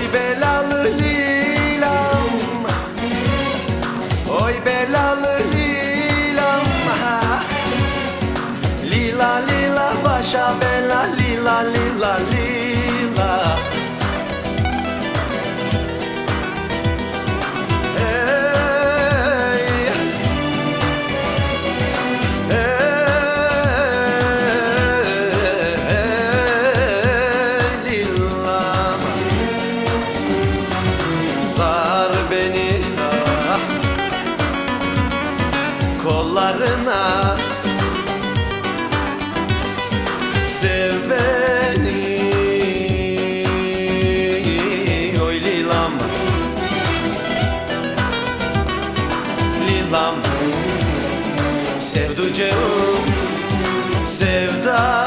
soy velado. Kollarına Sev beni Oy lilam. Lilam. Sevduceğim Sevdalim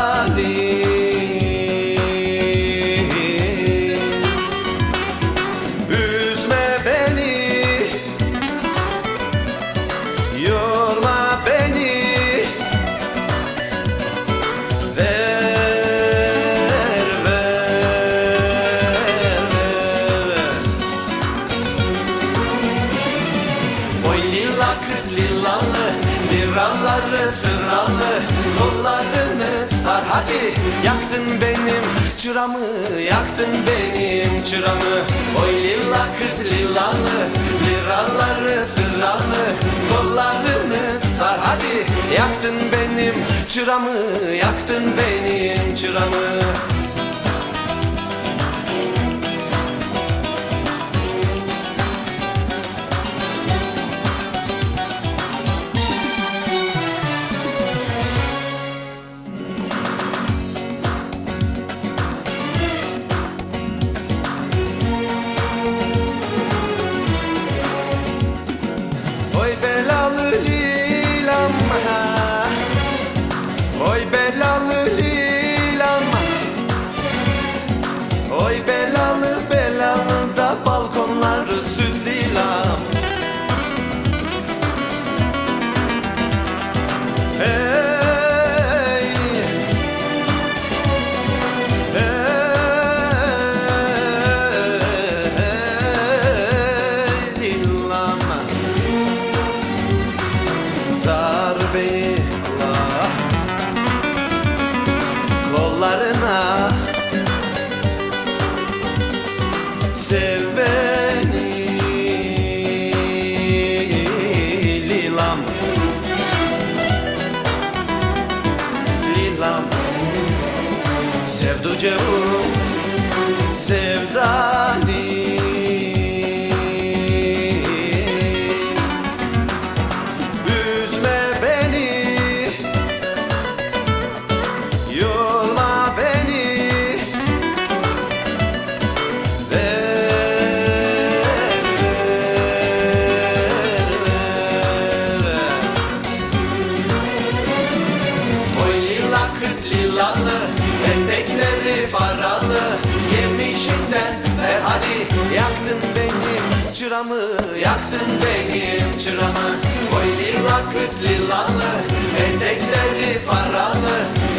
lilla kız lillalı Liraları sıralı Kollarını sar hadi. Yaktın benim çıramı Yaktın benim çıramı. Oy lilla kız lillalı Liraları sıralı Kollarını sar hadi. Yaktın benim çıramı Yaktın benim çıramı beni Kollarına Sev beni Lilam. Lilam Sevduceğim çıramı Yaktın benim çıramı. Oy lila kız lilalı Etekleri paralı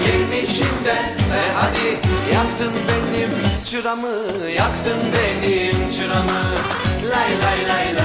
Yemişinden ver hadi Yaktın benim çıramı Yaktın benim çıramı. Lay lay lay